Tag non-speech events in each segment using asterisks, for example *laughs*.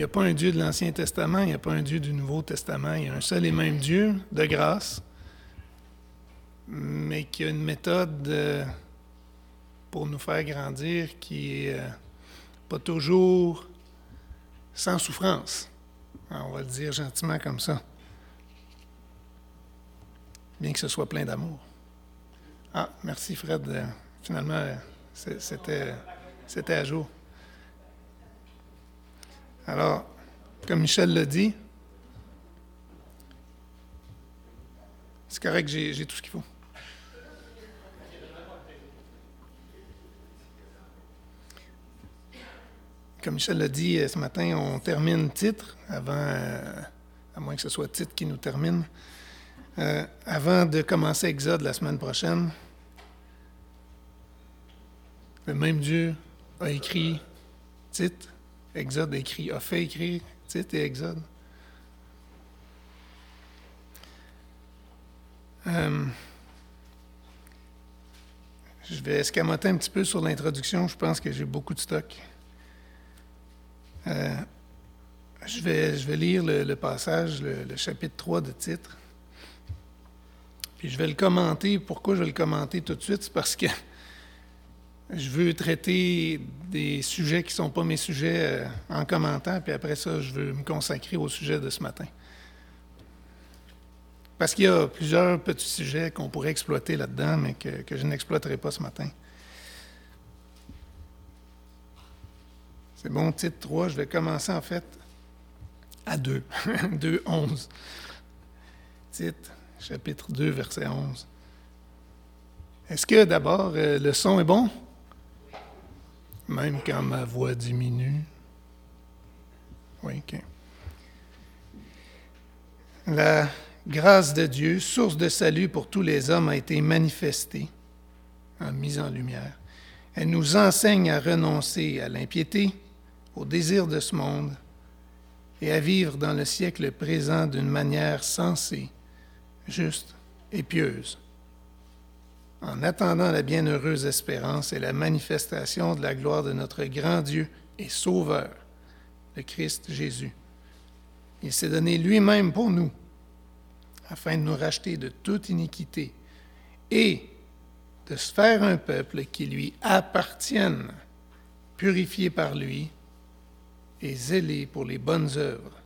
n'y a pas un Dieu de l'Ancien Testament, il n'y a pas un Dieu du Nouveau Testament. Il y a un seul et même Dieu de grâce, mais qui a une méthode euh, pour nous faire grandir qui est euh, pas toujours sans souffrance. on va le dire gentiment comme ça. Bien que ce soit plein d'amour. Ah, merci Fred. Euh, finalement, c'était, c'était à jour. Alors, comme Michel l'a dit, c'est correct, j'ai, tout ce qu'il faut. Comme Michel l'a dit euh, ce matin, on termine titre avant, euh, à moins que ce soit titre qui nous termine. Euh, avant de commencer Exode la semaine prochaine, le même Dieu a écrit titre, Exode écrit, a fait écrire titre et Exode. je vais escamoter un petit peu sur l'introduction. Je pense que j'ai beaucoup de stock. Euh, je, vais, je vais lire le, passage, le, chapitre 3 de titre. Puis je vais le commenter. Pourquoi je vais le commenter tout de suite? C'est parce que je veux traiter des sujets qui ne sont pas mes sujets euh, en commentant, puis après ça, je veux me consacrer au sujet de ce matin. Parce qu'il y a plusieurs petits sujets qu'on pourrait exploiter là-dedans, mais que, que je n'exploiterai pas ce matin. C'est bon, titre 3. Je vais commencer en fait à 2. 2, 11. Titre, chapitre 2, verset 11. Est-ce que d'abord euh, le son est bon? Même quand ma voix diminue. Oui. La grâce de Dieu, source de salut pour tous les hommes, a été manifestée, mise en lumière. Elle nous enseigne à renoncer à l'impiété, au désir de ce monde et à vivre dans le siècle présent d'une manière sensée, juste et pieuse, en attendant la bienheureuse espérance et la manifestation de la gloire de notre grand Dieu et Sauveur, le Christ Jésus. Il s'est donné lui-même pour nous, afin de nous racheter de toute iniquité et de se faire un peuple qui lui appartienne, purifié par lui et zélé pour les bonnes œuvres.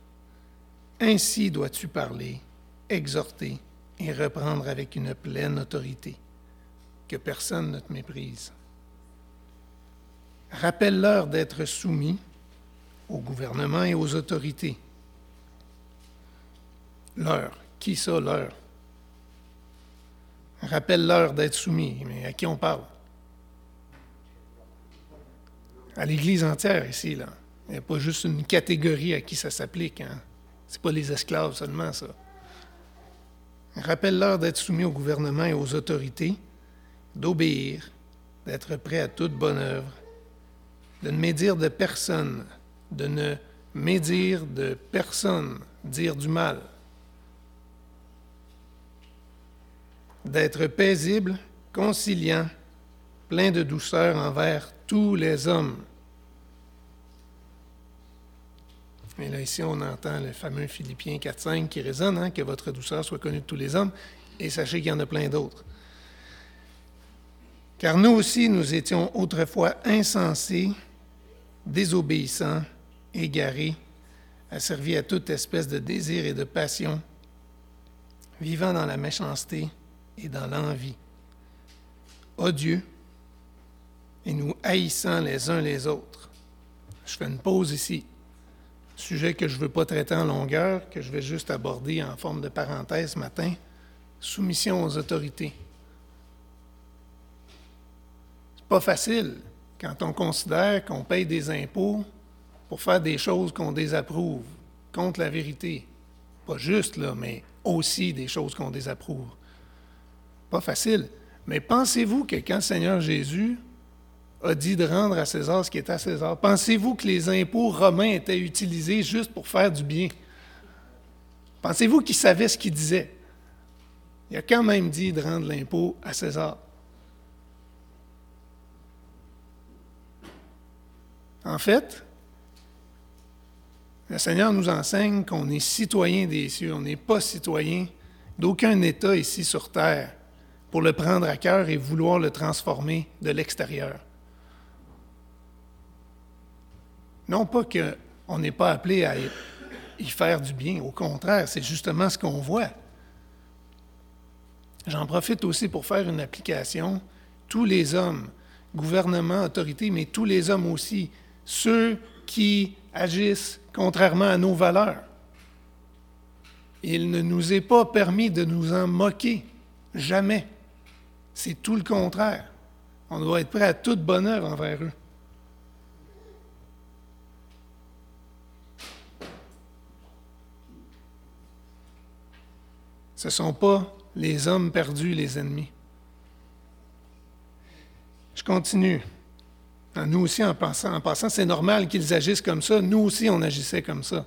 Ainsi dois-tu parler, exhorter et reprendre avec une pleine autorité, que personne ne te méprise. Rappelle-leur d'être soumis au gouvernement et aux autorités. Leur, qui ça, leur? Rappelle-leur d'être soumis, mais à qui on parle? À l'Église entière ici, là. Il n'y a pas juste une catégorie à qui ça s'applique. Hein. Ce n'est pas les esclaves seulement, ça. Rappelle-leur d'être soumis au gouvernement et aux autorités, d'obéir, d'être prêt à toute bonne œuvre, de ne médire de personne, de ne médire de personne, dire du mal, d'être paisible, conciliant, plein de douceur envers tous les hommes Et là, ici, on entend le fameux Philippiens 4.5 qui résonne, hein, que votre douceur soit connue de tous les hommes, et sachez qu'il y en a plein d'autres. Car nous aussi, nous étions autrefois insensés, désobéissants, égarés, asservis à toute espèce de désir et de passion, vivant dans la méchanceté et dans l'envie, odieux, et nous haïssant les uns les autres. Je fais une pause ici sujet que je ne veux pas traiter en longueur, que je vais juste aborder en forme de parenthèse ce matin, soumission aux autorités. C'est pas facile quand on considère qu'on paye des impôts pour faire des choses qu'on désapprouve, contre la vérité. Pas juste, là, mais aussi des choses qu'on désapprouve. Pas facile. Mais pensez-vous que quand le Seigneur Jésus a dit de rendre à César ce qui est à César. Pensez-vous que les impôts romains étaient utilisés juste pour faire du bien? Pensez-vous qu'il savait ce qu'il disait? Il a quand même dit de rendre l'impôt à César. En fait, Le Seigneur nous enseigne qu'on est citoyen des cieux, on n'est pas citoyen d'aucun État ici sur terre pour le prendre à cœur et vouloir le transformer de l'extérieur. Non pas qu'on n'est pas appelé à y faire du bien, au contraire, c'est justement ce qu'on voit. J'en profite aussi pour faire une application. Tous les hommes, gouvernement, autorité, mais tous les hommes aussi, ceux qui agissent contrairement à nos valeurs. Il ne nous est pas permis de nous en moquer, jamais. C'est tout le contraire. On doit être prêt à toute bonheur envers eux. Ce ne sont pas les hommes perdus, les ennemis. Je continue. Nous aussi, en passant, en passant c'est normal qu'ils agissent comme ça. Nous aussi, on agissait comme ça.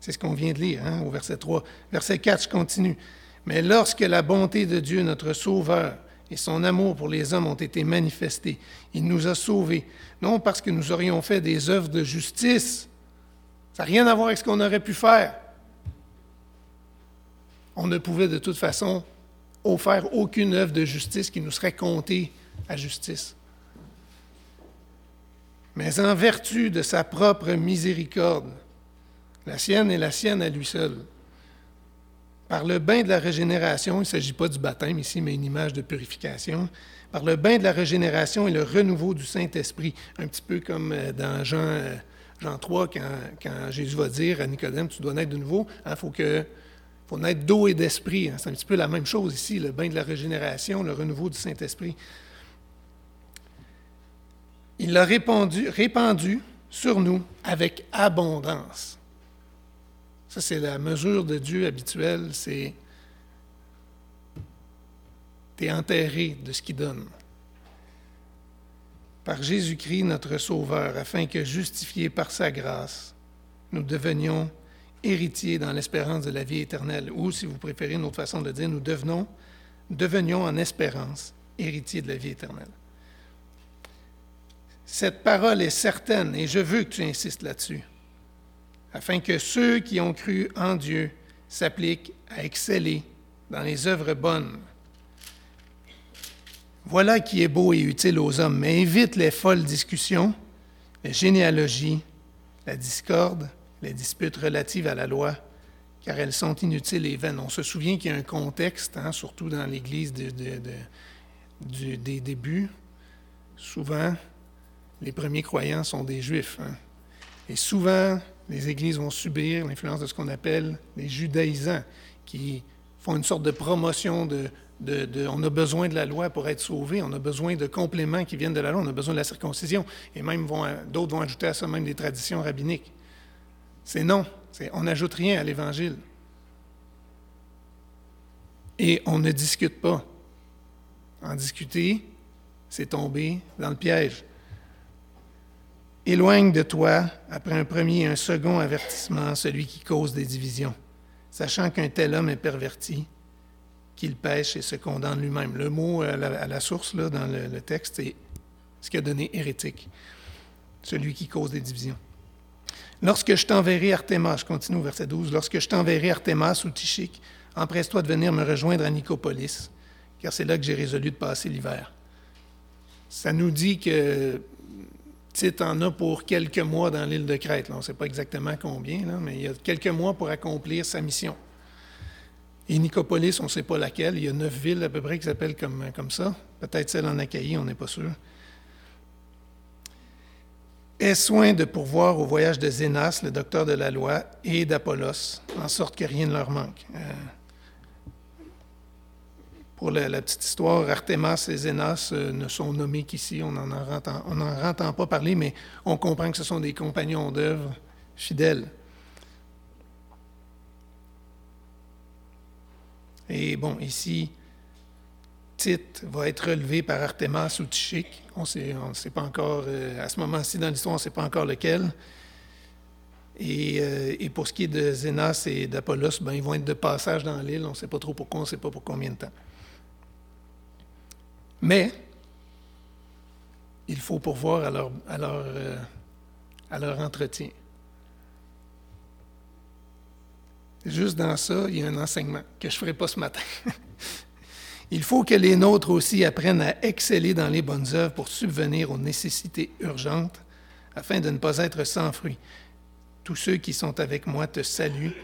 C'est ce qu'on vient de lire hein, au verset 3. Verset 4, je continue. Mais lorsque la bonté de Dieu, notre Sauveur, et son amour pour les hommes ont été manifestés, il nous a sauvés, non parce que nous aurions fait des œuvres de justice. Ça n'a rien à voir avec ce qu'on aurait pu faire. On ne pouvait de toute façon offrir aucune œuvre de justice qui nous serait comptée à justice mais en vertu de sa propre miséricorde, la sienne et la sienne à lui seul. Par le bain de la régénération, il ne s'agit pas du baptême ici, mais une image de purification, par le bain de la régénération et le renouveau du Saint-Esprit, un petit peu comme euh, dans Jean, euh, Jean 3, quand, quand, Jésus va dire à Nicodème, tu dois naître de nouveau, il hein, faut, que, faut naître d'eau et d'esprit. Hein. C'est un petit peu la même chose ici, le bain de la régénération, le renouveau du Saint-Esprit. Il l'a répandu, sur nous avec abondance. Ça, c'est la mesure de Dieu habituelle, c'est tu enterré de ce qu'il donne. Par Jésus-Christ, notre Sauveur, afin que, justifiés par sa grâce, nous devenions héritiers dans l'espérance de la vie éternelle. Ou, si vous préférez une autre façon de dire, nous devenons, devenions en espérance héritiers de la vie éternelle. Cette parole est certaine et je veux que tu insistes là-dessus, afin que ceux qui ont cru en Dieu s'appliquent à exceller dans les œuvres bonnes. Voilà qui est beau et utile aux hommes, mais évite les folles discussions, les généalogies, la discorde, les disputes relatives à la loi, car elles sont inutiles et vaines. On se souvient qu'il y a un contexte, hein, surtout dans l'Église des débuts, souvent les premiers croyants sont des juifs. Hein. Et souvent, les églises vont subir l'influence de ce qu'on appelle les judaïsants, qui font une sorte de promotion de, on a besoin de la loi pour être sauvé, on a besoin de compléments qui viennent de la loi, on a besoin de la circoncision. Et même d'autres vont ajouter à ça même des traditions rabbiniques. C'est non, on n'ajoute rien à l'Évangile. Et on ne discute pas. En discuter, c'est tomber dans le piège. Éloigne de toi, après un premier et un second avertissement, celui qui cause des divisions, sachant qu'un tel homme est perverti, qu'il pêche et se condamne lui-même. Le mot à la, source là, dans le, texte, c'est ce qui a donné hérétique, celui qui cause des divisions. Lorsque je t'enverrai Artémas, je continue au verset 12, lorsque je t'enverrai Artémas ou Tichique, empresse-toi de venir me rejoindre à Nicopolis, car c'est là que j'ai résolu de passer l'hiver. Ça nous dit que Tite en a pour quelques mois dans l'île de Crète. on ne sait pas exactement combien, mais il y a quelques mois pour accomplir sa mission. Et Nicopolis, on ne sait pas laquelle. Il y a neuf villes à peu près qui s'appellent comme, comme ça. Peut-être celle en Achaïe, on n'est pas sûr. Aie soin de pourvoir au voyage de Zénas, le docteur de la loi, et d'Apollos, en sorte que rien ne leur manque? Euh, pour la, petite histoire, Artemas et Zénas euh, ne sont nommés qu'ici, on n'en entend, pas parler, mais on comprend que ce sont des compagnons d'œuvre fidèles. Et bon, ici, Tite va être relevé par Artemas ou Tichique. On ne sait pas encore, euh, à ce moment-ci dans l'histoire, on ne sait pas encore lequel. Euh, et, pour ce qui est de Zénas et d'Apollos, ben, ils vont être de passage dans l'île. On ne sait pas trop pourquoi, on ne sait pas pour combien de temps. Mais il faut pourvoir euh, à leur entretien. juste dans ça, il y a un enseignement que je ne ferai pas ce matin. *laughs* il faut que les nôtres aussi apprennent à exceller dans les bonnes œuvres pour subvenir aux nécessités urgentes afin de ne pas être sans fruit. Tous ceux qui sont avec moi te saluent.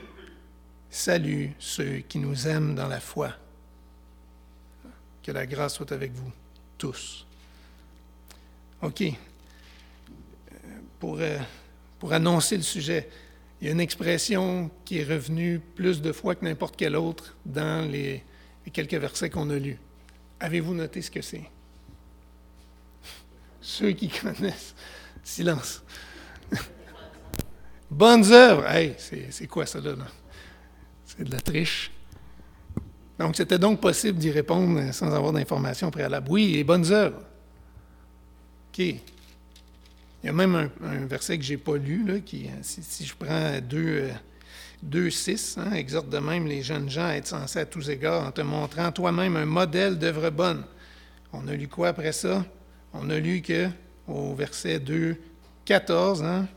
Salut ceux qui nous aiment dans la foi. Que la grâce soit avec vous tous. OK. Pour, euh, pour annoncer le sujet, il y a une expression qui est revenue plus de fois que n'importe quelle autre dans les, quelques versets qu'on a lus. Avez-vous noté ce que c'est? *laughs* Ceux qui connaissent. Silence. *laughs* Bonnes œuvres. Hey, c'est quoi ça là? C'est de la triche. Donc, c'était donc possible d'y répondre sans avoir d'informations préalables. Oui, les bonnes œuvres. OK. Il y a même un, verset que je n'ai pas lu, qui, si, je prends 2, 2 6, hein, exhorte de même les jeunes gens à être sensés à tous égards en te montrant toi-même un modèle d'œuvre bonne. On a lu quoi après ça? On a lu que, au verset 2, 14, hein,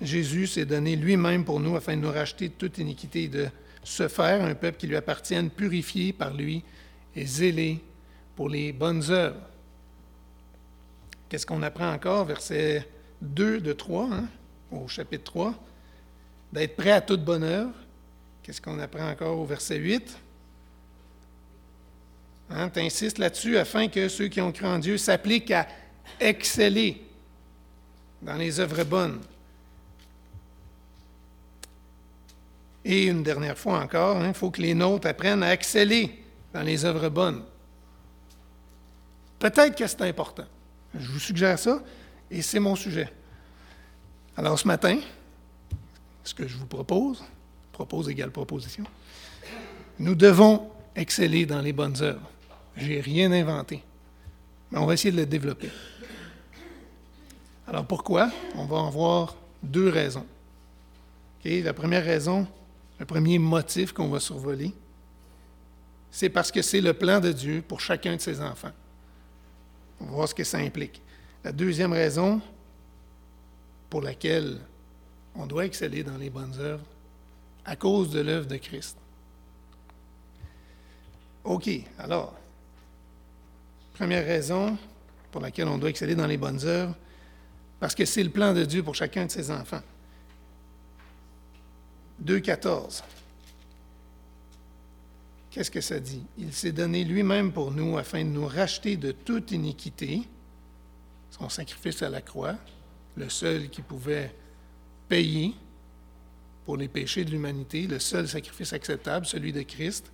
Jésus s'est donné lui-même pour nous afin de nous racheter de toute iniquité de se faire un peuple qui lui appartienne, purifié par lui et zélé pour les bonnes œuvres. Qu'est-ce qu'on apprend encore? Verset 2 de 3, hein, au chapitre 3. D'être prêt à toute bonne œuvre. Qu'est-ce qu'on apprend encore au verset 8? Hein, tu là-dessus afin que ceux qui ont cru en Dieu s'appliquent à exceller dans les œuvres bonnes. Et une dernière fois encore, il hein, faut que les nôtres apprennent à exceller dans les œuvres bonnes. Peut-être que c'est important. Je vous suggère ça, et c'est mon sujet. Alors ce matin, ce que je vous propose, propose égale proposition, nous devons exceller dans les bonnes œuvres. Je n'ai rien inventé, mais on va essayer de le développer. Alors pourquoi? On va en voir deux raisons. La première raison, le premier motif qu'on va survoler, c'est parce que c'est le plan de Dieu pour chacun de ses enfants. On va voir ce que ça implique. La deuxième raison pour laquelle on doit exceller dans les bonnes œuvres, à cause de l'œuvre de Christ. OK, alors, première raison pour laquelle on doit exceller dans les bonnes œuvres, parce que c'est le plan de Dieu pour chacun de ses enfants. 2.14. Qu'est-ce que ça dit? Il s'est donné lui-même pour nous afin de nous racheter de toute iniquité, son sacrifice à la croix, le seul qui pouvait payer pour les péchés de l'humanité, le seul sacrifice acceptable, celui de Christ.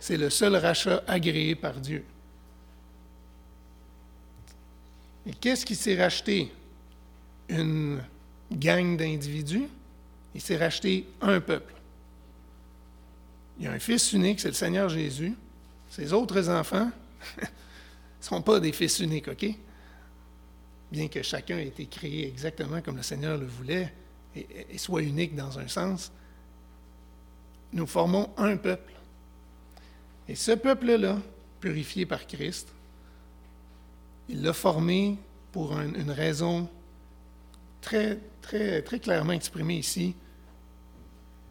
C'est le seul rachat agréé par Dieu. Et qu'est-ce qui s'est racheté? Une gang d'individus? Il s'est racheté un peuple. Il y a un fils unique, c'est le Seigneur Jésus. Ses autres enfants ne *laughs* sont pas des fils uniques, OK? Bien que chacun ait été créé exactement comme le Seigneur le voulait et, soit unique dans un sens, nous formons un peuple. Et ce peuple-là, purifié par Christ, il l'a formé pour une raison très, très, très clairement exprimée ici,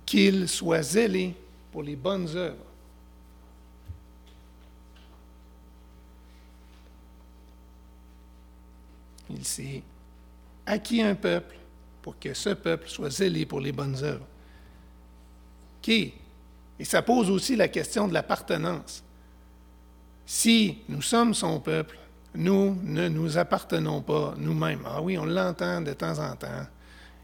qu'il soit zélé pour les bonnes œuvres. Il s'est acquis un peuple pour que ce peuple soit zélé pour les bonnes œuvres. Qui? Et ça pose aussi la question de l'appartenance. Si nous sommes son peuple, nous ne nous appartenons pas nous-mêmes. Ah oui, on l'entend de temps en temps,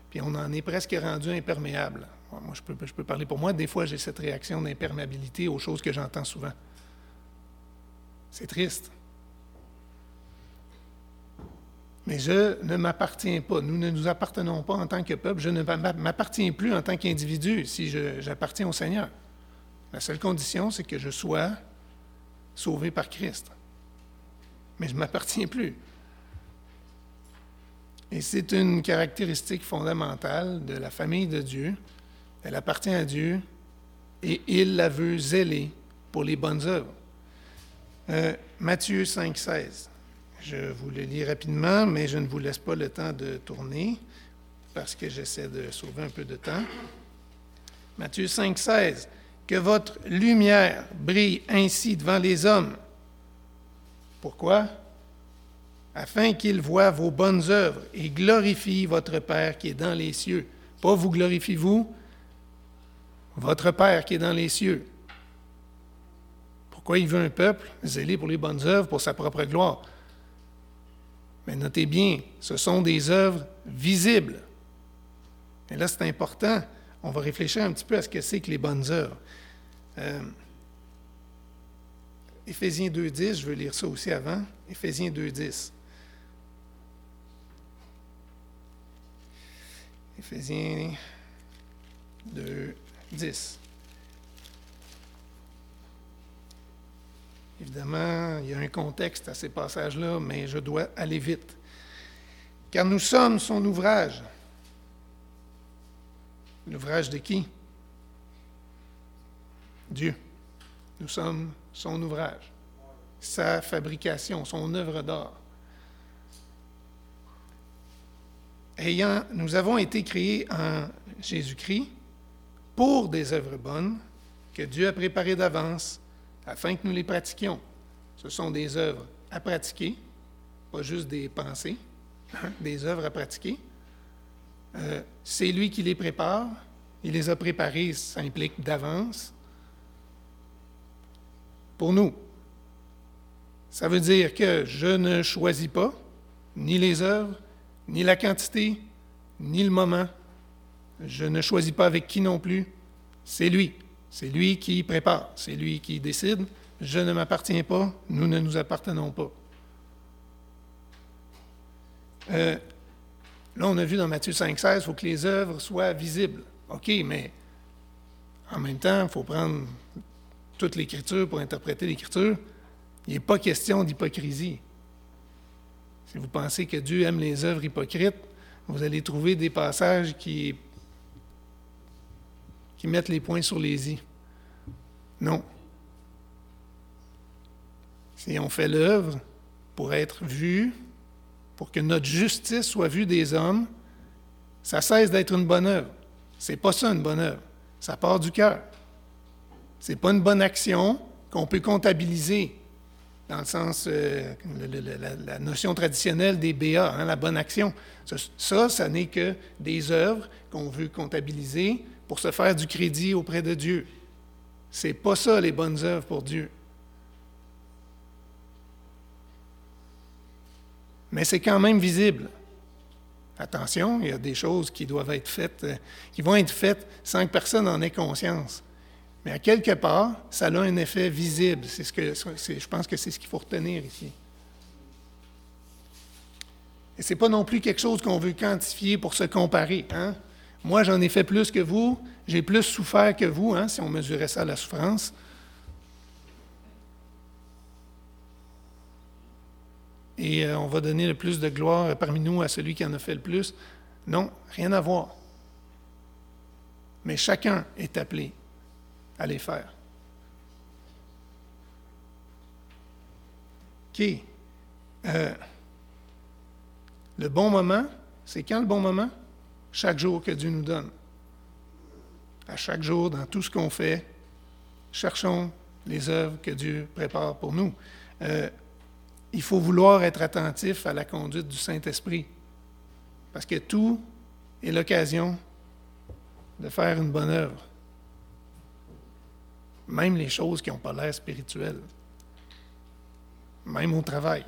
puis on en est presque rendu imperméable. Moi, je peux, je peux parler pour moi. Des fois, j'ai cette réaction d'imperméabilité aux choses que j'entends souvent. C'est triste. Mais je ne m'appartiens pas. Nous ne nous appartenons pas en tant que peuple. Je ne m'appartiens plus en tant qu'individu si j'appartiens au Seigneur. La seule condition, c'est que je sois sauvé par Christ. Mais je ne m'appartiens plus. Et c'est une caractéristique fondamentale de la famille de Dieu elle appartient à Dieu et il la veut zéler pour les bonnes œuvres. Euh, Matthieu 5, 16. Je vous le lis rapidement, mais je ne vous laisse pas le temps de tourner parce que j'essaie de sauver un peu de temps. Matthieu 5, 16. Que votre lumière brille ainsi devant les hommes. Pourquoi? Afin qu'ils voient vos bonnes œuvres et glorifient votre Père qui est dans les cieux. Pas vous glorifiez-vous, votre Père qui est dans les cieux. Pourquoi il veut un peuple zélé pour les bonnes œuvres, pour sa propre gloire? Mais notez bien, ce sont des œuvres visibles. Et là, c'est important. On va réfléchir un petit peu à ce que c'est que les bonnes œuvres. Euh, Éphésiens 2.10, je veux lire ça aussi avant. Éphésiens 2.10. Éphésiens 2.10. Évidemment, il y a un contexte à ces passages-là, mais je dois aller vite. Car nous sommes son ouvrage. L'ouvrage de qui? Dieu. Nous sommes son ouvrage, sa fabrication, son œuvre d'art. Ayant, nous avons été créés en Jésus-Christ pour des œuvres bonnes que Dieu a préparées d'avance afin que nous les pratiquions. Ce sont des œuvres à pratiquer, pas juste des pensées, hein, des œuvres à pratiquer. Euh, c'est lui qui les prépare. Il les a préparées, ça implique d'avance. Pour nous, ça veut dire que je ne choisis pas ni les œuvres, ni la quantité, ni le moment. Je ne choisis pas avec qui non plus. C'est lui. C'est lui qui prépare, c'est lui qui décide. Je ne m'appartiens pas, nous ne nous appartenons pas. Euh, là, on a vu dans Matthieu 5,16, il faut que les œuvres soient visibles. OK, mais en même temps, il faut prendre toute l'Écriture pour interpréter l'Écriture. Il n'est pas question d'hypocrisie. Si vous pensez que Dieu aime les œuvres hypocrites, vous allez trouver des passages qui qui mettent les points sur les i. Non. Si on fait l'œuvre pour être vu, pour que notre justice soit vue des hommes, ça cesse d'être une bonne œuvre. C'est pas ça une bonne œuvre. Ça part du cœur. C'est pas une bonne action qu'on peut comptabiliser dans le sens, euh, la, notion traditionnelle des BA, hein, la bonne action. Ça, ça, ça n'est que des œuvres qu'on veut comptabiliser pour se faire du crédit auprès de Dieu. C'est pas ça les bonnes œuvres pour Dieu. Mais c'est quand même visible. Attention, il y a des choses qui doivent être faites, euh, qui vont être faites sans que personne en ait conscience. Mais à quelque part, ça a un effet visible. C'est ce que, je pense que c'est ce qu'il faut retenir ici. Et ce n'est pas non plus quelque chose qu'on veut quantifier pour se comparer. Hein? Moi, j'en ai fait plus que vous, j'ai plus souffert que vous, hein, si on mesurait ça la souffrance. Et euh, on va donner le plus de gloire parmi nous à celui qui en a fait le plus. Non, rien à voir. Mais chacun est appelé à les faire. OK. Euh, le bon moment, c'est quand le bon moment? Chaque jour que Dieu nous donne. À chaque jour, dans tout ce qu'on fait, cherchons les œuvres que Dieu prépare pour nous. Euh, il faut vouloir être attentif à la conduite du Saint-Esprit, parce que tout est l'occasion de faire une bonne œuvre, même les choses qui n'ont pas l'air spirituelles, même au travail,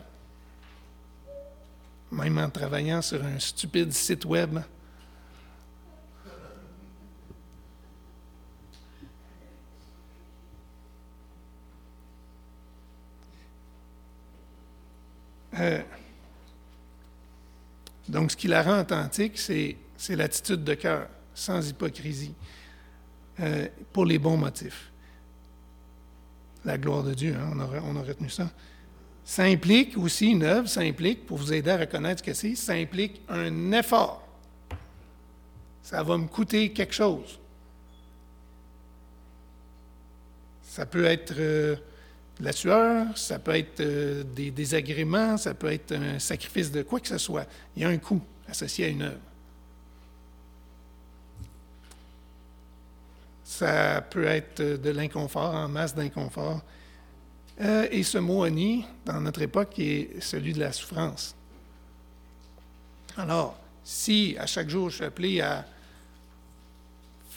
même en travaillant sur un stupide site web Euh, donc, ce qui la rend authentique, c'est, l'attitude de cœur, sans hypocrisie, euh, pour les bons motifs. La gloire de Dieu, hein, on, a, retenu ça. Ça implique aussi une œuvre, ça implique, pour vous aider à reconnaître ce que c'est, ça implique un effort. Ça va me coûter quelque chose. Ça peut être euh, la sueur, ça peut être euh, des désagréments, ça peut être un sacrifice de quoi que ce soit. Il y a un coût associé à une œuvre. ça peut être de l'inconfort, en masse d'inconfort. Euh, et ce mot oni, dans notre époque, est celui de la souffrance. Alors, si à chaque jour je suis appelé à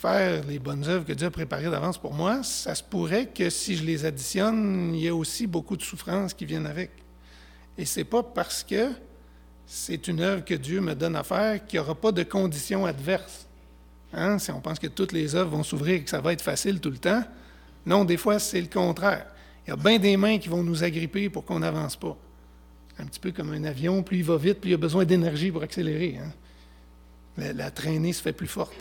faire les bonnes œuvres que Dieu a préparées d'avance pour moi, ça se pourrait que si je les additionne, il y ait aussi beaucoup de souffrances qui viennent avec. Et c'est pas parce que c'est une œuvre que Dieu me donne à faire qu'il n'y aura pas de conditions adverses. Hein? Si on pense que toutes les œuvres vont s'ouvrir et que ça va être facile tout le temps, non, des fois, c'est le contraire. Il y a bien des mains qui vont nous agripper pour qu'on n'avance pas. Un petit peu comme un avion, plus il va vite, plus il a besoin d'énergie pour accélérer. Hein? La, la traînée se fait plus forte.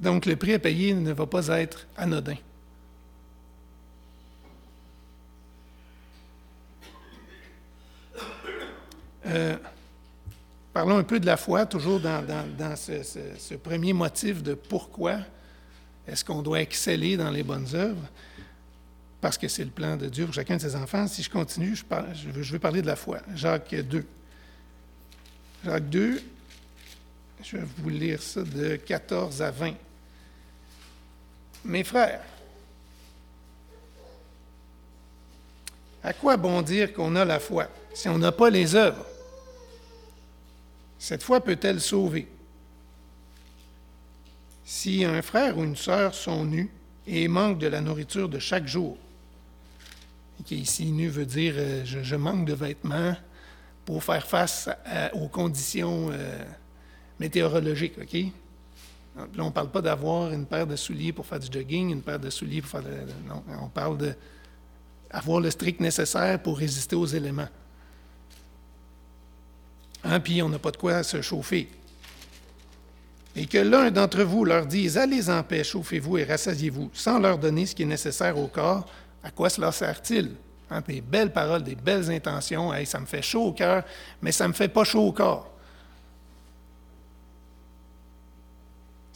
Donc, le prix à payer ne va pas être anodin. Euh, parlons un peu de la foi, toujours dans, ce, premier motif de pourquoi est-ce qu'on doit exceller dans les bonnes œuvres, parce que c'est le plan de Dieu pour chacun de ses enfants. Si je continue, je, je, veux, parler de la foi. Jacques 2. Jacques 2, je vais vous lire ça de 14 à 20. Mes frères, à quoi bon dire qu'on a la foi si on n'a pas les œuvres? Cette foi peut-elle sauver? Si un frère ou une sœur sont nus et manquent de la nourriture de chaque jour, qui ici nu veut dire euh, je, manque de vêtements pour faire face aux conditions euh, météorologiques, OK? Là, on ne parle pas d'avoir une paire de souliers pour faire du jogging, une paire de souliers pour faire de, non, on parle d'avoir le strict nécessaire pour résister aux éléments. Hein, puis on n'a pas de quoi se chauffer. Et que l'un d'entre vous leur dise Allez en paix, chauffez-vous et rassasiez-vous, sans leur donner ce qui est nécessaire au corps, à quoi cela sert-il? Hein, Des belles paroles, des belles intentions, ça me fait chaud au cœur, mais ça ne me fait pas chaud au corps.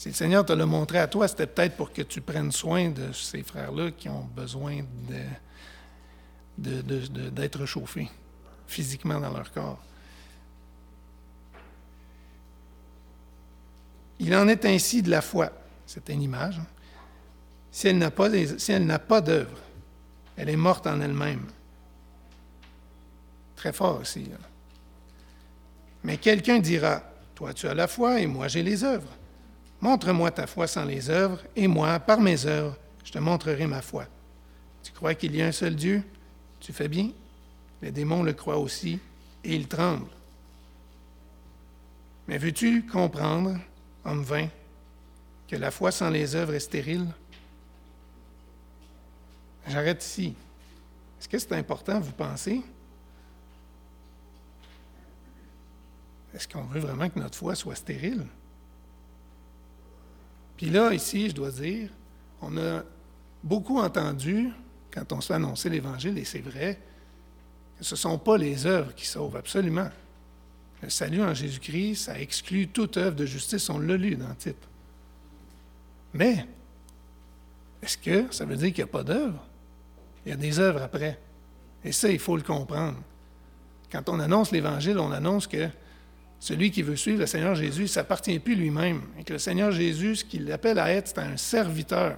Si le Seigneur te l'a montré à toi, c'était peut-être pour que tu prennes soin de ces frères-là qui ont besoin d'être chauffés physiquement dans leur corps. Il en est ainsi de la foi. C'est une image. Hein. Si elle n'a pas, si pas d'œuvre, elle est morte en elle-même. Très fort aussi. Mais quelqu'un dira, toi tu as la foi et moi j'ai les œuvres. Montre-moi ta foi sans les œuvres, et moi, par mes œuvres, je te montrerai ma foi. Tu crois qu'il y a un seul Dieu? Tu fais bien. Les démons le croient aussi, et ils tremblent. Mais veux-tu comprendre homme vain, que la foi sans les œuvres est stérile? J'arrête ici. Est-ce que c'est important, vous pensez? Est-ce qu'on veut vraiment que notre foi soit stérile? Puis là, ici, je dois dire, on a beaucoup entendu, quand on se fait l'Évangile, et c'est vrai, que ce ne sont pas les œuvres qui sauvent, absolument. Le salut en Jésus-Christ, ça exclut toute œuvre de justice, on l'a lu dans le titre. Mais, est-ce que ça veut dire qu'il n'y a pas d'œuvre? Il y a des œuvres après. Et ça, il faut le comprendre. Quand on annonce l'Évangile, on annonce que celui qui veut suivre le Seigneur Jésus, ne s'appartient plus lui-même. Et que le Seigneur Jésus, ce qu'il appelle à être, c'est un serviteur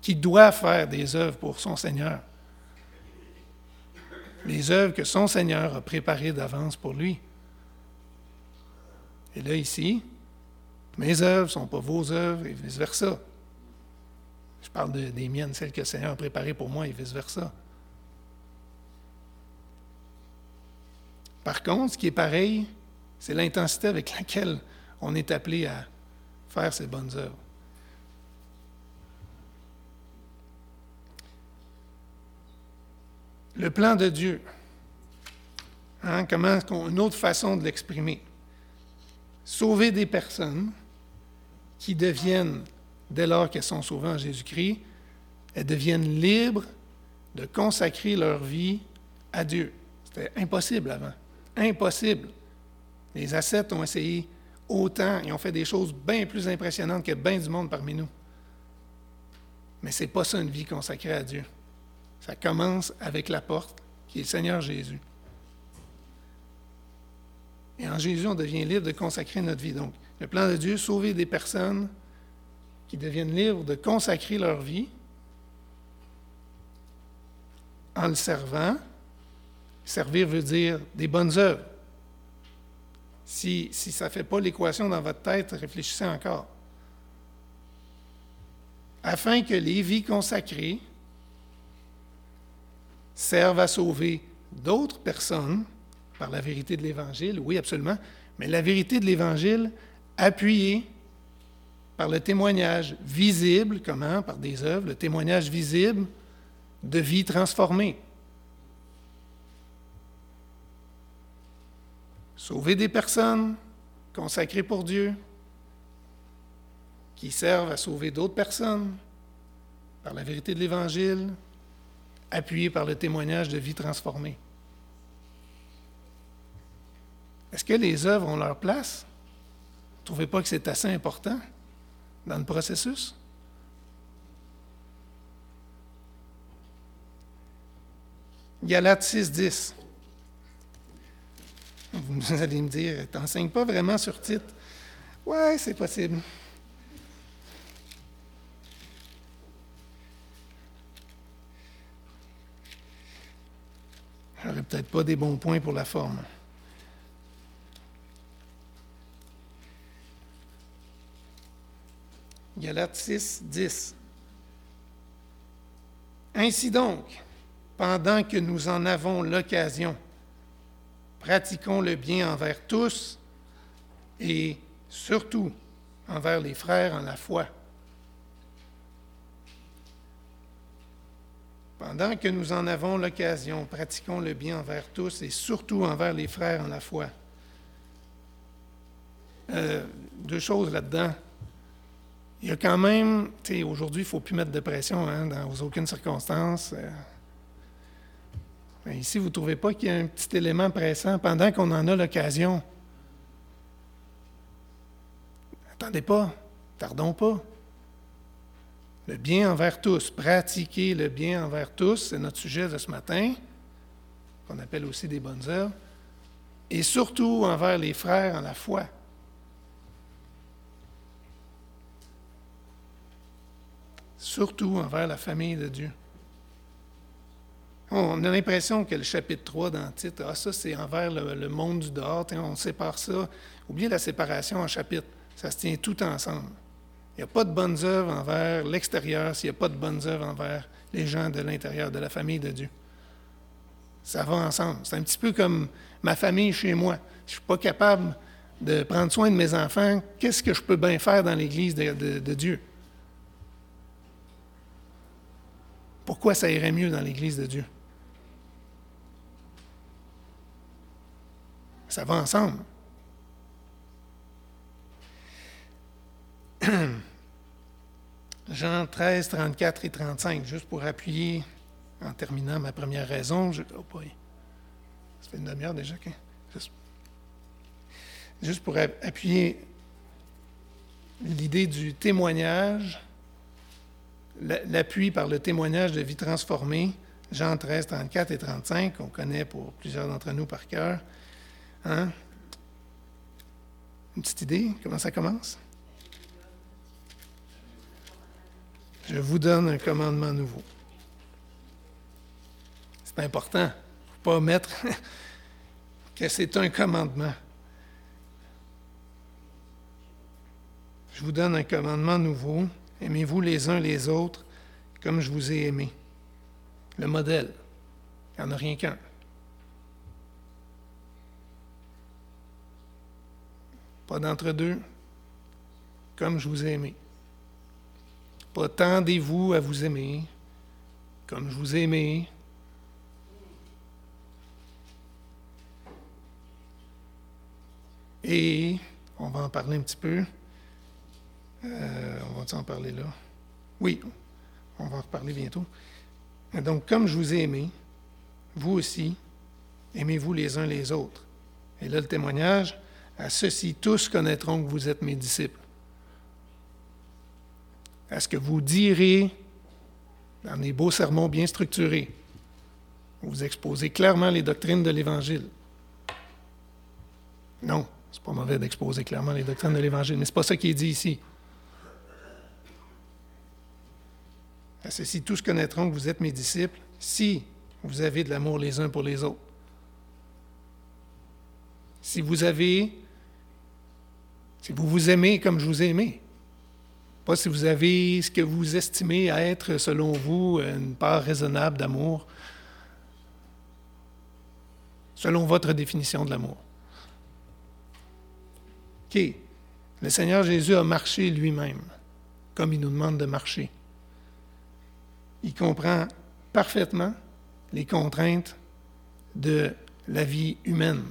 qui doit faire des œuvres pour son Seigneur. Les œuvres que son Seigneur a préparées d'avance pour lui. Et là, ici, mes œuvres ne sont pas vos œuvres et vice-versa. Je parle des miennes, celles que le Seigneur a préparées pour moi et vice-versa. Par contre, ce qui est pareil, c'est l'intensité avec laquelle on est appelé à faire ces bonnes œuvres. Le plan de Dieu. Hein, comment, une autre façon de l'exprimer sauver des personnes qui deviennent, dès lors qu'elles sont sauvées en Jésus-Christ, elles deviennent libres de consacrer leur vie à Dieu. C'était impossible avant. Impossible. Les ascètes ont essayé autant, ils ont fait des choses bien plus impressionnantes que bien du monde parmi nous. Mais ce n'est pas ça une vie consacrée à Dieu. Ça commence avec la porte, qui est le Seigneur Jésus. Et en Jésus, on devient libre de consacrer notre vie. Donc, le plan de Dieu, sauver des personnes qui deviennent libres de consacrer leur vie en le servant. Servir veut dire des bonnes œuvres. Si, ça ne fait pas l'équation dans votre tête, réfléchissez encore. Afin que les vies consacrées servent à sauver d'autres personnes par la vérité de l'Évangile, oui, absolument, mais la vérité de l'Évangile appuyée par le témoignage visible, comment? Par des œuvres, le témoignage visible de vie transformée. Sauver des personnes consacrées pour Dieu, qui servent à sauver d'autres personnes par la vérité de l'Évangile, appuyées par le témoignage de vie transformée. Est-ce que les œuvres ont leur place? Vous ne trouvez pas que c'est assez important dans le processus? Galates 6, 10. Vous *laughs* allez me dire, tu n'enseignes pas vraiment sur titre. Ouais, c'est possible. J'aurais peut-être pas des bons points pour la forme. Galates 6, 10. Ainsi donc, pendant que nous en avons l'occasion, pratiquons le bien envers tous et surtout envers les frères en la foi. Pendant que nous en avons l'occasion, pratiquons le bien envers tous et surtout envers les frères en la foi. Euh, deux choses là-dedans. Il y a quand même, tu sais, aujourd'hui, il ne faut plus mettre de pression hein, dans aucune circonstance. Euh, ici, vous ne trouvez pas qu'il y a un petit élément pressant pendant qu'on en a l'occasion? Attendez pas, tardons pas. Le bien envers tous, pratiquer le bien envers tous, c'est notre sujet de ce matin, qu'on appelle aussi des bonnes œuvres, et surtout envers les frères en la foi. Surtout envers la famille de Dieu. On a l'impression que le chapitre 3 dans le titre, ah, ça c'est envers le, monde du dehors, on sépare ça. Oubliez la séparation en chapitres, ça se tient tout ensemble. Il n'y a pas de bonnes œuvres envers l'extérieur s'il n'y a pas de bonnes œuvres envers les gens de l'intérieur, de la famille de Dieu. Ça va ensemble. C'est un petit peu comme ma famille chez moi. Je ne suis pas capable de prendre soin de mes enfants. Qu'est-ce que je peux bien faire dans l'Église de Dieu? Pourquoi ça irait mieux dans l'Église de Dieu? Ça va ensemble. Jean 13, 34 et 35, juste pour appuyer, en terminant ma première raison. Je, oh boy, ça fait une demi-heure déjà. Juste, juste pour appuyer l'idée du témoignage, l'appui par le témoignage de vie transformée, Jean 13, 34 et 35, qu'on connaît pour plusieurs d'entre nous par cœur. Hein? Une petite idée, comment ça commence? Je vous donne un commandement nouveau. C'est important. Il ne faut pas omettre *laughs* que c'est un commandement. Je vous donne un commandement nouveau. Aimez-vous les uns les autres comme je vous ai aimé. Le modèle. Il n'y en a rien qu'un. Pas d'entre-deux, comme je vous ai aimé. Pas tendez-vous à vous aimer, comme je vous ai aimé. Et on va en parler un petit peu. Euh, on va en parler là? Oui, on va en reparler bientôt. Donc, comme je vous ai aimé, vous aussi, aimez-vous les uns les autres. Et là, le témoignage, à ceux-ci, tous connaîtront que vous êtes mes disciples. À ce que vous direz dans des beaux sermons bien structurés. Vous exposez clairement les doctrines de l'Évangile. Non, c'est pas mauvais d'exposer clairement les doctrines de l'Évangile, mais c'est pas ça qui est dit ici. À ceci, tous connaîtront que vous êtes mes disciples si vous avez de l'amour les uns pour les autres. Si vous avez, si vous vous aimez comme je vous ai aimé. Pas si vous avez ce que vous estimez être, selon vous, une part raisonnable d'amour, selon votre définition de l'amour. OK. Le Seigneur Jésus a marché lui-même, comme il nous demande de marcher. Il comprend parfaitement les contraintes de la vie humaine,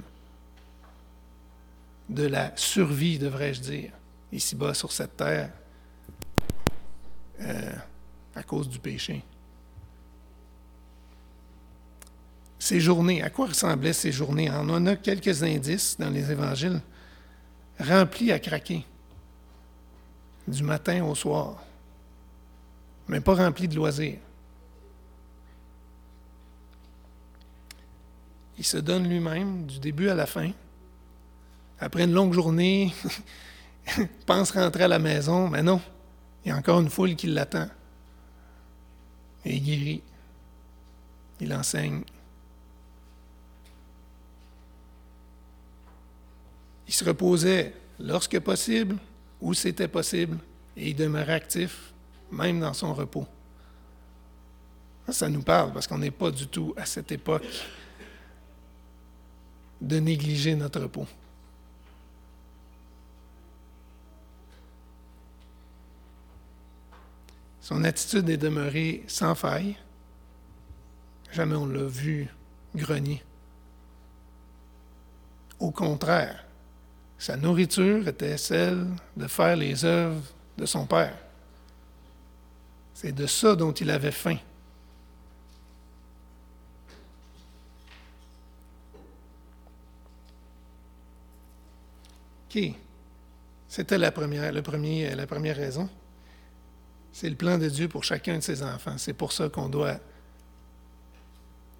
de la survie, devrais-je dire, ici-bas sur cette terre, euh, à cause du péché. Ces journées, à quoi ressemblaient ces journées? On en a quelques indices dans les évangiles, remplis à craquer, du matin au soir, mais pas remplis de loisirs. Il se donne lui-même du début à la fin. Après une longue journée, *laughs* pense rentrer à la maison, mais non, il y a encore une foule qui l'attend. Il guérit. Il enseigne. Il se reposait lorsque possible, où c'était possible, et il demeurait actif, même dans son repos. Ça nous parle parce qu'on n'est pas du tout à cette époque de négliger notre repos. Son attitude est demeurée sans faille. Jamais on l'a vu grogner. Au contraire, sa nourriture était celle de faire les œuvres de son Père. C'est de ça dont il avait faim. OK. C'était la première, le premier, la première raison. C'est le plan de Dieu pour chacun de ses enfants. C'est pour ça qu'on doit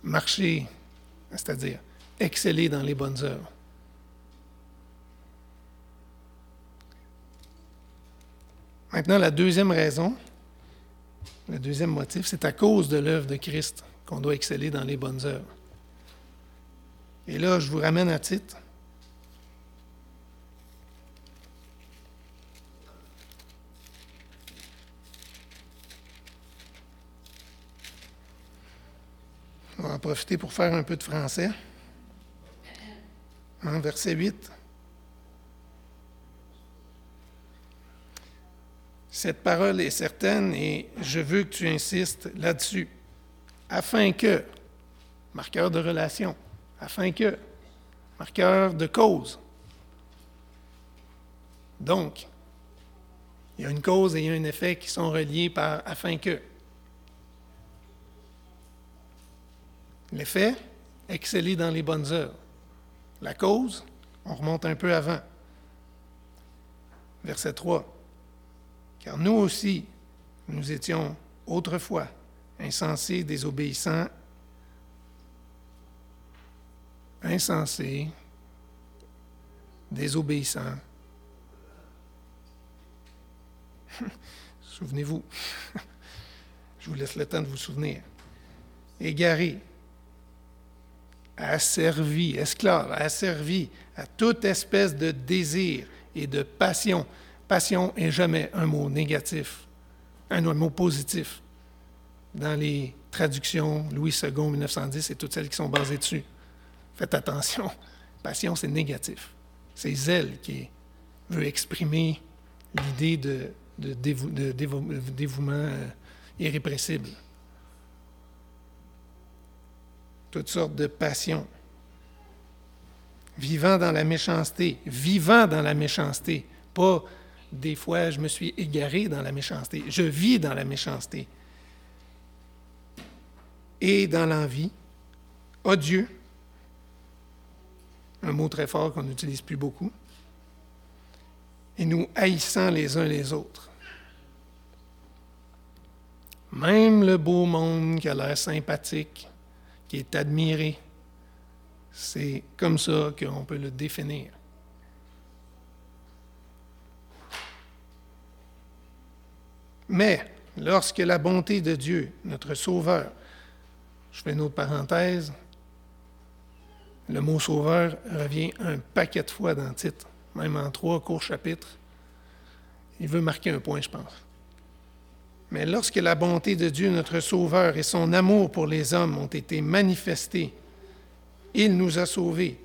marcher, c'est-à-dire exceller dans les bonnes œuvres. Maintenant, la deuxième raison, le deuxième motif, c'est à cause de l'œuvre de Christ qu'on doit exceller dans les bonnes œuvres. Et là, je vous ramène à titre profiter pour faire un peu de français. En verset 8. Cette parole est certaine et je veux que tu insistes là-dessus, afin que, marqueur de relation, afin que, marqueur de cause. Donc, il y a une cause et il y a un effet qui sont reliés par afin que. L'effet, exceller dans les bonnes heures. La cause, on remonte un peu avant. Verset 3. Car nous aussi, nous étions autrefois insensés, désobéissants, insensés, désobéissants. *laughs* Souvenez-vous, *laughs* je vous laisse le temps de vous souvenir. Égarés, asservi, esclave, asservi à toute espèce de désir et de passion. Passion est jamais un mot négatif, un mot positif. Dans les traductions Louis II, 1910 et toutes celles qui sont basées dessus, faites attention. Passion, c'est négatif. C'est zèle qui veut exprimer l'idée de, dévouement euh, irrépressible. Toutes sortes de passions. Vivant dans la méchanceté, vivant dans la méchanceté, pas des fois je me suis égaré dans la méchanceté, je vis dans la méchanceté. Et dans l'envie, odieux, un mot très fort qu'on n'utilise plus beaucoup, et nous haïssant les uns les autres. Même le beau monde qui a l'air sympathique, qui est admiré. C'est comme ça qu'on peut le définir. Mais lorsque la bonté de Dieu, notre Sauveur, je fais une autre parenthèse, le mot Sauveur revient un paquet de fois dans le titre, même en trois courts chapitres. Il veut marquer un point, je pense. Mais lorsque la bonté de Dieu, notre Sauveur, et son amour pour les hommes ont été manifestés, il nous a sauvés,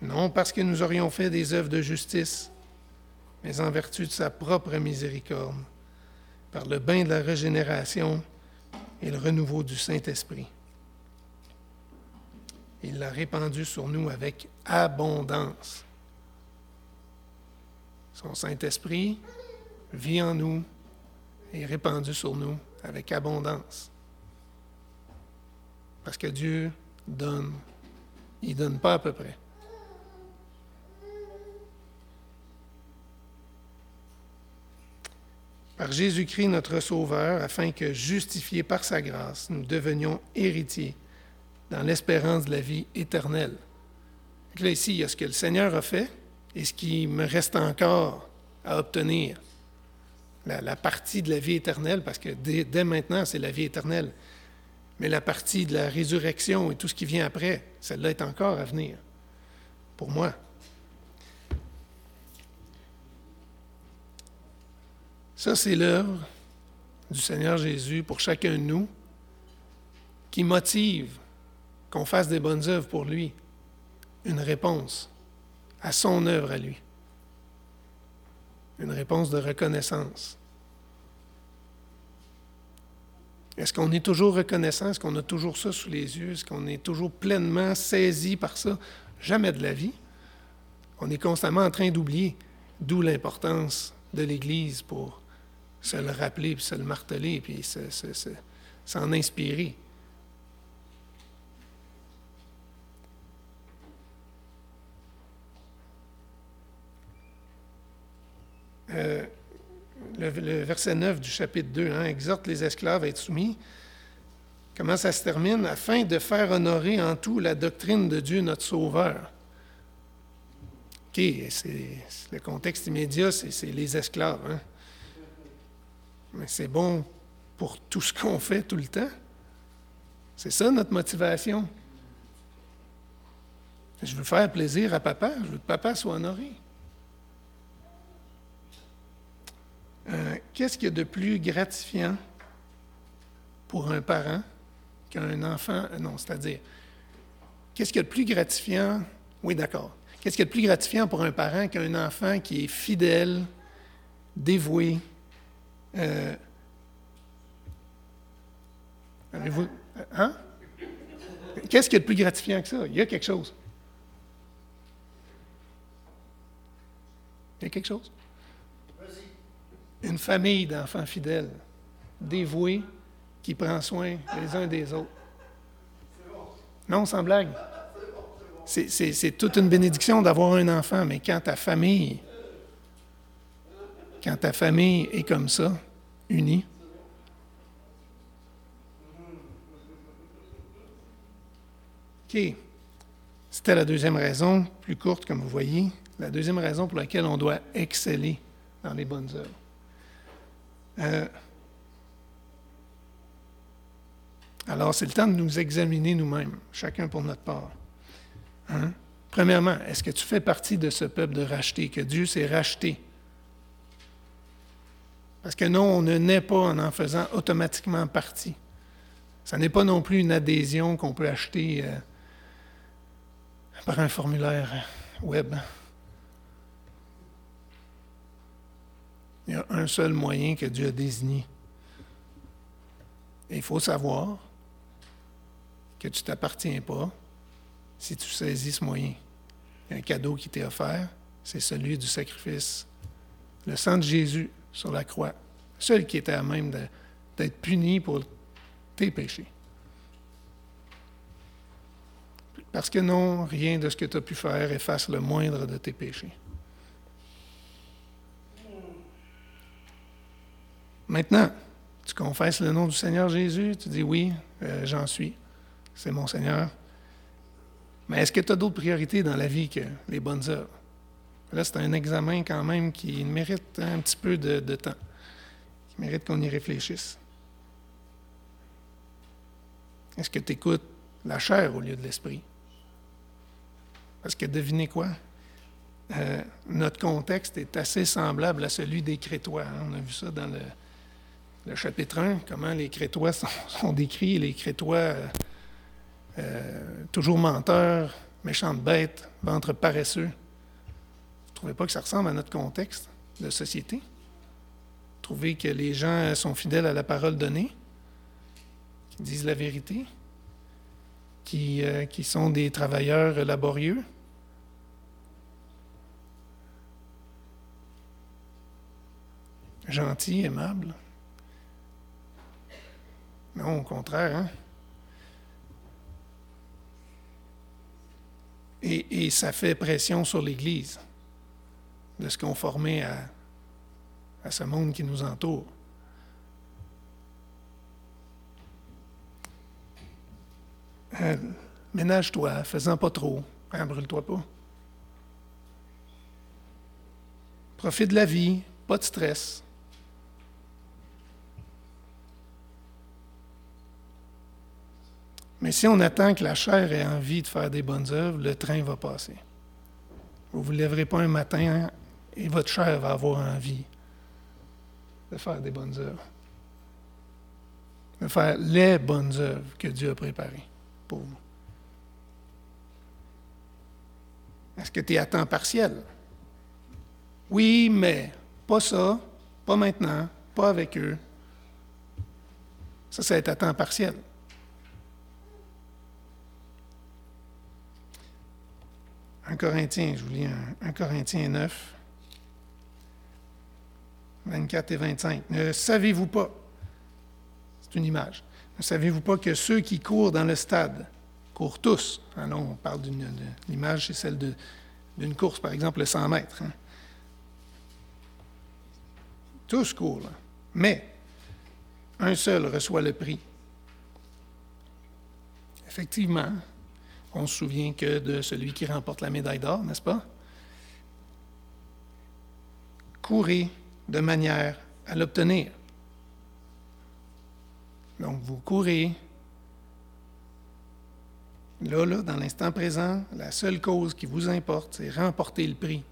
non parce que nous aurions fait des œuvres de justice, mais en vertu de sa propre miséricorde, par le bain de la régénération et le renouveau du Saint-Esprit. Il l'a répandu sur nous avec abondance. Son Saint-Esprit vit en nous et répandu sur nous avec abondance. Parce que Dieu donne. Il ne donne pas à peu près. par Jésus-Christ notre Sauveur, afin que, justifiés par sa grâce, nous devenions héritiers dans l'espérance de la vie éternelle. là, ici, il y a ce que le Seigneur a fait et ce qui me reste encore à obtenir. La, partie de la vie éternelle, parce que dès, maintenant, c'est la vie éternelle. Mais la partie de la résurrection et tout ce qui vient après, celle-là est encore à venir pour moi. Ça, c'est l'œuvre du Seigneur Jésus pour chacun de nous qui motive qu'on fasse des bonnes œuvres pour lui, une réponse à son œuvre à lui, une réponse de reconnaissance. Est-ce qu'on est toujours reconnaissant? Est-ce qu'on a toujours ça sous les yeux? Est-ce qu'on est toujours pleinement saisi par ça? Jamais de la vie. On est constamment en train d'oublier, d'où l'importance de l'Église pour se le rappeler, puis se le marteler, puis s'en inspirer. Euh, le, verset 9 du chapitre 2, hein, exhorte les esclaves à être soumis. Comment ça se termine? Afin de faire honorer en tout la doctrine de Dieu, notre Sauveur. OK, c'est, le contexte immédiat, c'est, les esclaves. Hein? Mais c'est bon pour tout ce qu'on fait tout le temps. C'est ça notre motivation. Je veux faire plaisir à papa. Je veux que papa soit honoré. Euh, qu'est-ce qu'il y a de plus gratifiant pour un parent qu'un enfant? Euh, non, c'est-à-dire, qu'est-ce qu'il y a de plus gratifiant? Oui, d'accord. Qu'est-ce qu'il y a de plus gratifiant pour un parent qu'un enfant qui est fidèle, dévoué, euh, vous Hein? Qu'est-ce qui est le plus gratifiant que ça? Il y a quelque chose. Il y a quelque chose? Une famille d'enfants fidèles, dévoués, qui prend soin les uns des autres. Non, sans blague. C'est toute une bénédiction d'avoir un enfant, mais quand ta famille quand ta famille est comme ça, unie. OK. C'était la deuxième raison, plus courte comme vous voyez, la deuxième raison pour laquelle on doit exceller dans les bonnes œuvres. Euh, alors, c'est le temps de nous examiner nous-mêmes, chacun pour notre part. Hein? Premièrement, est-ce que tu fais partie de ce peuple de racheté, que Dieu s'est racheté? Parce que non, on ne naît pas en en faisant automatiquement partie. Ce n'est pas non plus une adhésion qu'on peut acheter euh, par un formulaire web. Il y a un seul moyen que Dieu a désigné. Et il faut savoir que tu ne t'appartiens pas si tu saisis ce moyen. Il y a un cadeau qui t'est offert, c'est celui du sacrifice. Le sang de Jésus sur la croix, seul qui était à même d'être puni pour tes péchés. Parce que non, rien de ce que tu as pu faire efface le moindre de tes péchés. Maintenant, tu confesses le nom du Seigneur Jésus, tu dis oui, euh, j'en suis, c'est mon Seigneur. Mais est-ce que tu as d'autres priorités dans la vie que les bonnes œuvres? Là, c'est un examen quand même qui mérite un petit peu de, temps, qui mérite qu'on y réfléchisse. Est-ce que tu écoutes la chair au lieu de l'esprit? Parce que devinez quoi? Euh, notre contexte est assez semblable à celui des Crétois. Hein. On a vu ça dans le, chapitre 1, comment les Crétois *laughs* sont, décrits, les Crétois euh, euh, toujours menteurs, méchantes bêtes, ventre paresseux. Vous ne trouvez pas que ça ressemble à notre contexte de société? Vous trouvez que les gens sont fidèles à la parole donnée, qui disent la vérité, qui, qui sont des travailleurs laborieux? gentil, aimable. Non, au contraire, hein? Et, ça fait pression sur l'Église de se conformer à, ce monde qui nous entoure. Euh, ménage-toi, fais-en pas trop, hein, brûle-toi pas. Profite de la vie, pas de stress. Mais si on attend que la chair ait envie de faire des bonnes œuvres, le train va passer. Vous ne vous lèverez pas un matin et votre chair va avoir envie de faire des bonnes œuvres. De faire les bonnes œuvres que Dieu a préparées pour vous. Est-ce que tu es à temps partiel? Oui, mais pas ça, pas maintenant, pas avec eux. Ça, ça être à temps partiel. 1 Corinthiens, je vous lis 1, Corinthiens 9, 24 et 25. Ne savez-vous pas, c'est une image, ne savez-vous pas que ceux qui courent dans le stade courent tous? Alors, on parle d'une l'image, c'est celle d'une course, par exemple, le 100 mètres. Hein. Tous courent, mais un seul reçoit le prix. Effectivement, on se souvient que de celui qui remporte la médaille d'or, n'est-ce pas? Courez de manière à l'obtenir. Donc, vous courez. Là, là, dans l'instant présent, la seule cause qui vous importe, c'est remporter le prix.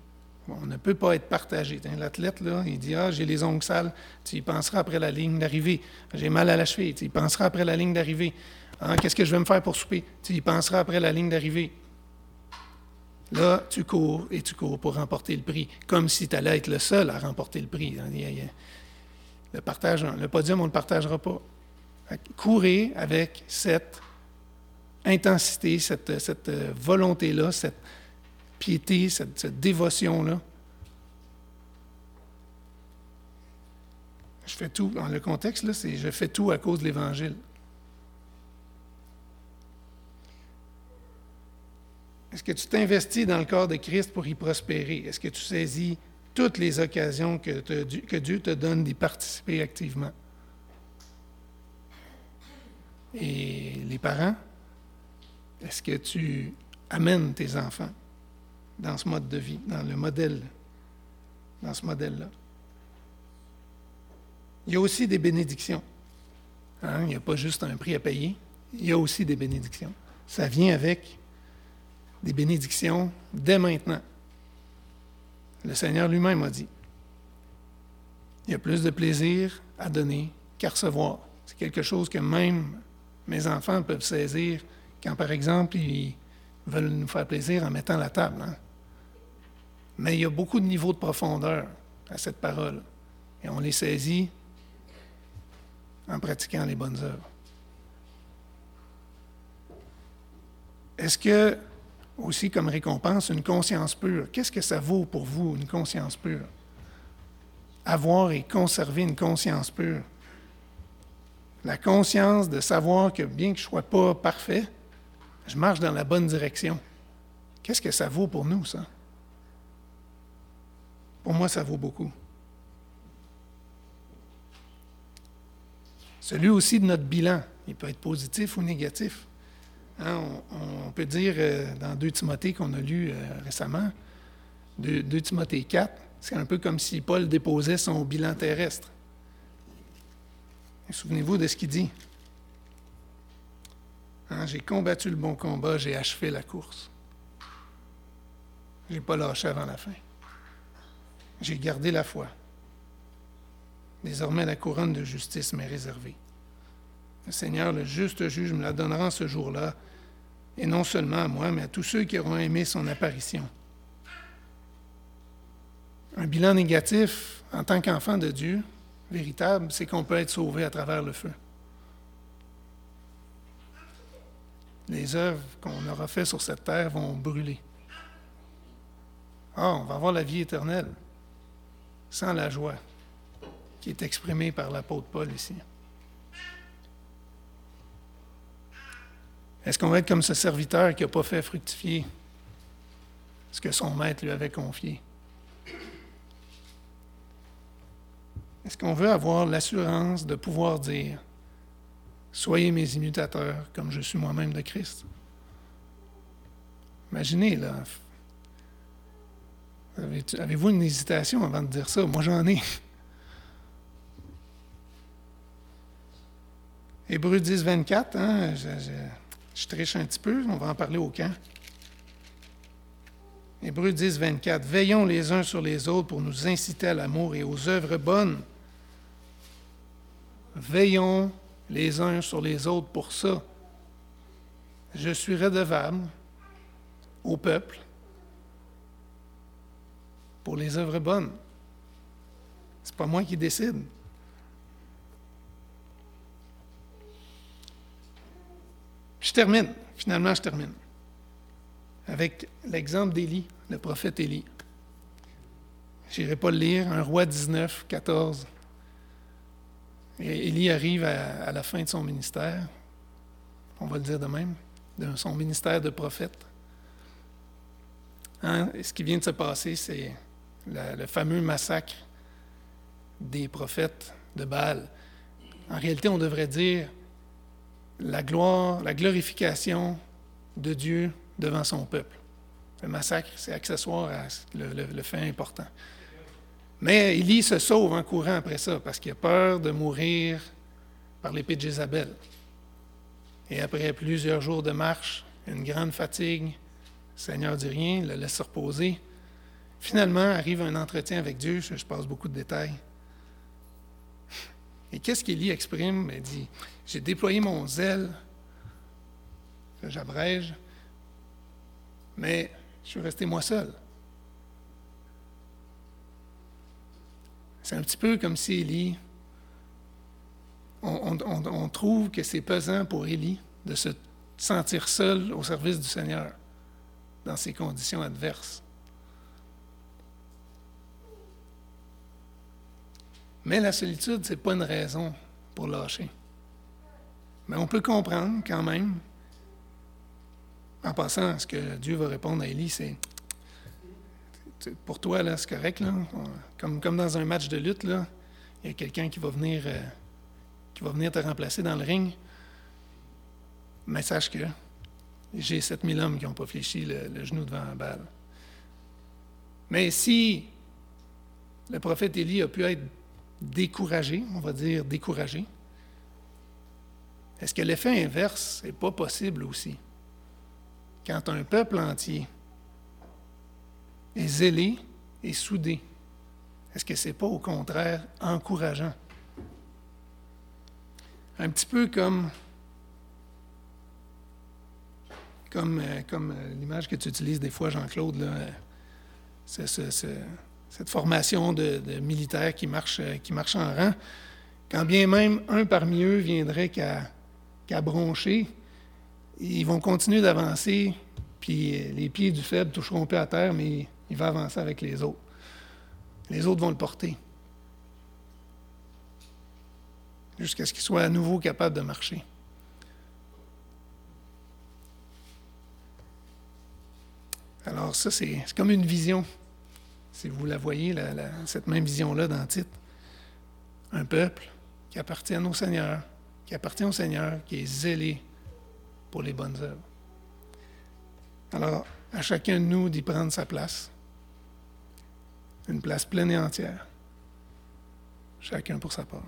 on ne peut pas être partagé. L'athlète, là, il dit Ah, j'ai les ongles sales, tu y penseras après la ligne d'arrivée. J'ai mal à la cheville, tu y penseras après la ligne d'arrivée. Hein, qu'est-ce que je vais me faire pour souper? Tu y penseras après la ligne d'arrivée. Là, tu cours et tu cours pour remporter le prix, comme si tu allais être le seul à remporter le prix. Le, partage, le podium, on ne le partagera pas. Courez avec cette intensité, cette, cette volonté-là, cette piété, cette, cette dévotion-là. Je fais tout, dans le contexte, là, c'est je fais tout à cause de l'Évangile. Est-ce que tu t'investis dans le corps de Christ pour y prospérer? Est-ce que tu saisis toutes les occasions que, Dieu te donne d'y participer activement? Et les parents, est-ce que tu amènes tes enfants dans ce mode de vie, dans le modèle, dans ce modèle-là? Il y a aussi des bénédictions. Hein? Il n'y a pas juste un prix à payer, il y a aussi des bénédictions. Ça vient avec des bénédictions dès maintenant. Le Seigneur lui-même a dit, il y a plus de plaisir à donner qu'à recevoir. C'est quelque chose que même mes enfants peuvent saisir quand, par exemple, ils veulent nous faire plaisir en mettant la table. Hein. Mais il y a beaucoup de niveaux de profondeur à cette parole. Et on les saisit en pratiquant les bonnes œuvres. Est-ce que aussi comme récompense une conscience pure. Qu'est-ce que ça vaut pour vous, une conscience pure? Avoir et conserver une conscience pure. La conscience de savoir que bien que je ne sois pas parfait, je marche dans la bonne direction. Qu'est-ce que ça vaut pour nous, ça? Pour moi, ça vaut beaucoup. Celui aussi de notre bilan, il peut être positif ou négatif. Hein, on, peut dire euh, dans 2 Timothée qu'on a lu euh, récemment, 2, Timothée 4, c'est un peu comme si Paul déposait son bilan terrestre. Souvenez-vous de ce qu'il dit. Hein, j'ai combattu le bon combat, j'ai achevé la course. Je n'ai pas lâché avant la fin. J'ai gardé la foi. Désormais, la couronne de justice m'est réservée. Le Seigneur, le juste juge, me la donnera ce jour-là, et non seulement à moi, mais à tous ceux qui auront aimé son apparition. Un bilan négatif en tant qu'enfant de Dieu, véritable, c'est qu'on peut être sauvé à travers le feu. Les œuvres qu'on aura faites sur cette terre vont brûler. Ah, on va avoir la vie éternelle sans la joie qui est exprimée par l'apôtre Paul ici. Est-ce qu'on va être comme ce serviteur qui n'a pas fait fructifier ce que son maître lui avait confié? Est-ce qu'on veut avoir l'assurance de pouvoir dire Soyez mes imitateurs comme je suis moi-même de Christ? Imaginez, là. Avez-vous une hésitation avant de dire ça? Moi, j'en ai. *laughs* Hébreu 10, 24, hein, triche un petit peu, on va en parler au camp. Hébreu 10, 24. Veillons les uns sur les autres pour nous inciter à l'amour et aux œuvres bonnes. Veillons les uns sur les autres pour ça. Je suis redevable au peuple pour les œuvres bonnes. C'est pas moi qui décide. Je termine, finalement je termine, avec l'exemple d'Élie, le prophète Élie. Je n'irai pas le lire, un roi 19, 14. Et Élie arrive à, la fin de son ministère, on va le dire de même, de son ministère de prophète. Hein? ce qui vient de se passer, c'est le fameux massacre des prophètes de Baal. En réalité, on devrait dire la gloire, la glorification de Dieu devant son peuple. Le massacre, c'est accessoire à le fait important. Mais Élie se sauve en courant après ça parce qu'il a peur de mourir par l'épée de Jézabel. Et après plusieurs jours de marche, une grande fatigue, le Seigneur dit rien, le laisse se reposer. Finalement, arrive un entretien avec Dieu, je, passe beaucoup de détails. Et qu'est-ce qu'Élie exprime? Il dit J'ai déployé mon zèle, j'abrège, mais je suis resté moi seul. C'est un petit peu comme si Élie, on, trouve que c'est pesant pour Élie de se sentir seul au service du Seigneur dans ces conditions adverses. Mais la solitude, ce n'est pas une raison pour lâcher. Mais on peut comprendre quand même, en passant, ce que Dieu va répondre à Élie, c'est pour toi, là, c'est correct, là. Comme, comme dans un match de lutte, il y a quelqu'un qui va venir euh, qui va venir te remplacer dans le ring. Mais sache que j'ai 7000 hommes qui n'ont pas fléchi le, genou devant la balle. Mais si le prophète Élie a pu être découragé, on va dire découragé, est-ce que l'effet inverse n'est pas possible aussi? Quand un peuple entier est zélé et soudé. Est-ce que ce n'est pas au contraire encourageant? Un petit peu comme, comme, euh, comme euh, l'image que tu utilises des fois, Jean-Claude, cette formation de, militaires qui marchent, euh, qui marche en rang. Quand bien même un parmi eux viendrait qu'à broncher, ils vont continuer d'avancer, puis les pieds du faible toucheront peu à terre, mais il va avancer avec les autres. Les autres vont le porter. Jusqu'à ce qu'il soit à nouveau capable de marcher. Alors ça, c'est comme une vision. Si vous la voyez, cette même vision-là dans le titre. Un peuple qui appartient au Seigneur, qui appartient au Seigneur, qui est zélé pour les bonnes œuvres. Alors, à chacun de nous d'y prendre sa place une place pleine et entière, chacun pour sa part.